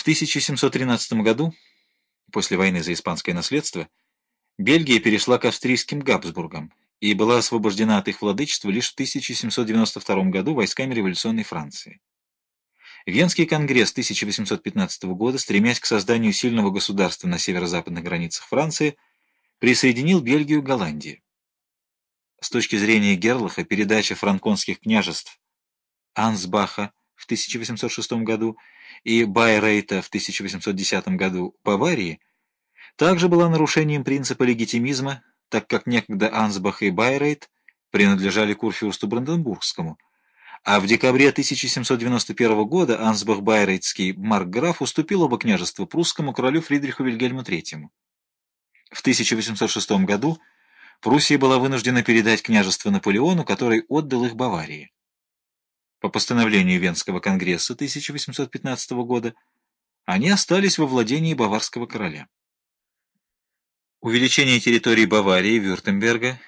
В 1713 году, после войны за испанское наследство, Бельгия перешла к австрийским Габсбургам и была освобождена от их владычества лишь в 1792 году войсками революционной Франции. Венский конгресс 1815 года, стремясь к созданию сильного государства на северо-западных границах Франции, присоединил Бельгию к Голландии. С точки зрения Герлаха, передача франконских княжеств Ансбаха 1806 году и Байрейта в 1810 году Баварии также была нарушением принципа легитимизма, так как некогда Ансбах и Байрейт принадлежали курфюрсту Бранденбургскому, а в декабре 1791 года Ансбах-Байрейтский маркграф уступил оба княжества прусскому королю Фридриху Вильгельму III. В 1806 году Пруссия была вынуждена передать княжество Наполеону, который отдал их Баварии. По постановлению Венского конгресса 1815 года они остались во владении баварского короля. Увеличение территории Баварии, Вюртемберга,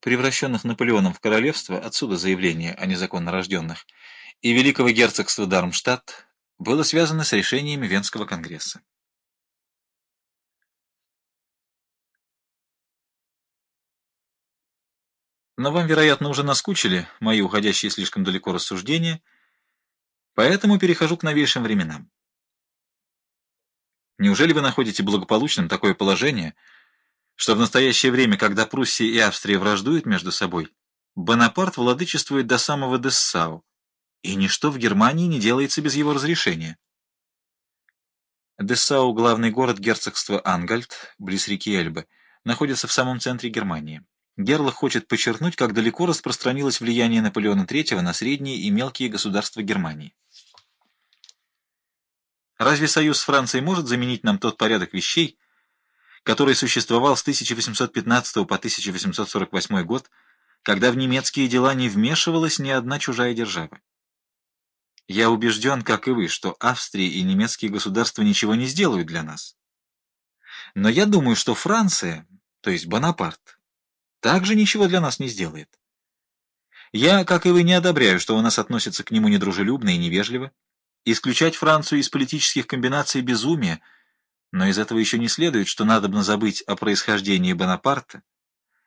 превращенных Наполеоном в королевство, отсюда заявление о незаконно рожденных, и Великого герцогства Дармштадт было связано с решениями Венского конгресса. Но вам, вероятно, уже наскучили мои уходящие слишком далеко рассуждения, поэтому перехожу к новейшим временам. Неужели вы находите благополучным такое положение, что в настоящее время, когда Пруссия и Австрия враждуют между собой, Бонапарт владычествует до самого Дессау, и ничто в Германии не делается без его разрешения? Дессау, главный город герцогства Ангальт, близ реки Эльбы, находится в самом центре Германии. Герлах хочет подчеркнуть, как далеко распространилось влияние Наполеона III на средние и мелкие государства Германии. Разве союз с Францией может заменить нам тот порядок вещей, который существовал с 1815 по 1848 год, когда в немецкие дела не вмешивалась ни одна чужая держава? Я убежден, как и вы, что Австрия и немецкие государства ничего не сделают для нас. Но я думаю, что Франция, то есть Бонапарт, также ничего для нас не сделает. Я, как и вы, не одобряю, что у нас относятся к нему недружелюбно и невежливо. Исключать Францию из политических комбинаций безумие, но из этого еще не следует, что надобно забыть о происхождении Бонапарта,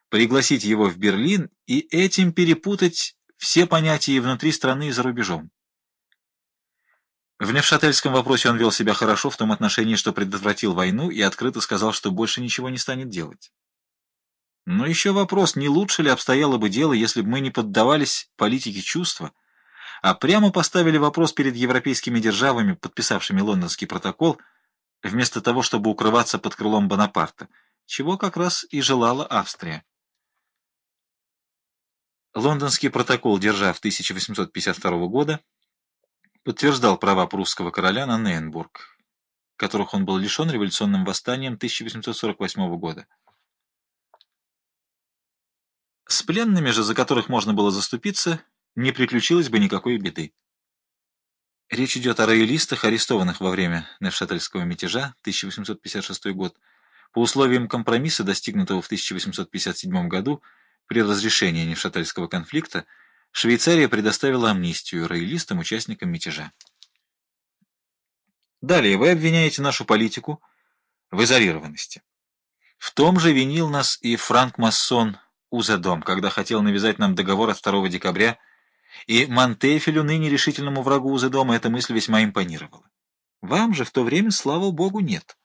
пригласить его в Берлин и этим перепутать все понятия внутри страны и за рубежом. В Невшательском вопросе он вел себя хорошо в том отношении, что предотвратил войну и открыто сказал, что больше ничего не станет делать. Но еще вопрос, не лучше ли обстояло бы дело, если бы мы не поддавались политике чувства, а прямо поставили вопрос перед европейскими державами, подписавшими лондонский протокол, вместо того, чтобы укрываться под крылом Бонапарта, чего как раз и желала Австрия. Лондонский протокол держав 1852 года подтверждал права прусского короля на Нейнбург, которых он был лишен революционным восстанием 1848 года. С пленными же, за которых можно было заступиться, не приключилось бы никакой беды. Речь идет о роялистах, арестованных во время Невшательского мятежа 1856 год, по условиям компромисса, достигнутого в 1857 году при разрешении Невшательского конфликта, Швейцария предоставила амнистию роялистам, участникам мятежа. Далее вы обвиняете нашу политику в изолированности. В том же винил нас и франк-массон Узадом, когда хотел навязать нам договор от 2 декабря, и Монтефелю, ныне решительному врагу Узадома, эта мысль весьма импонировала. Вам же в то время, слава богу, нет.